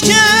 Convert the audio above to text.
Yeah.